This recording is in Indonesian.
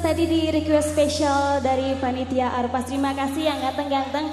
tadi di request spesial dari panitia Arpas. Terima kasih yang ganteng-ganteng.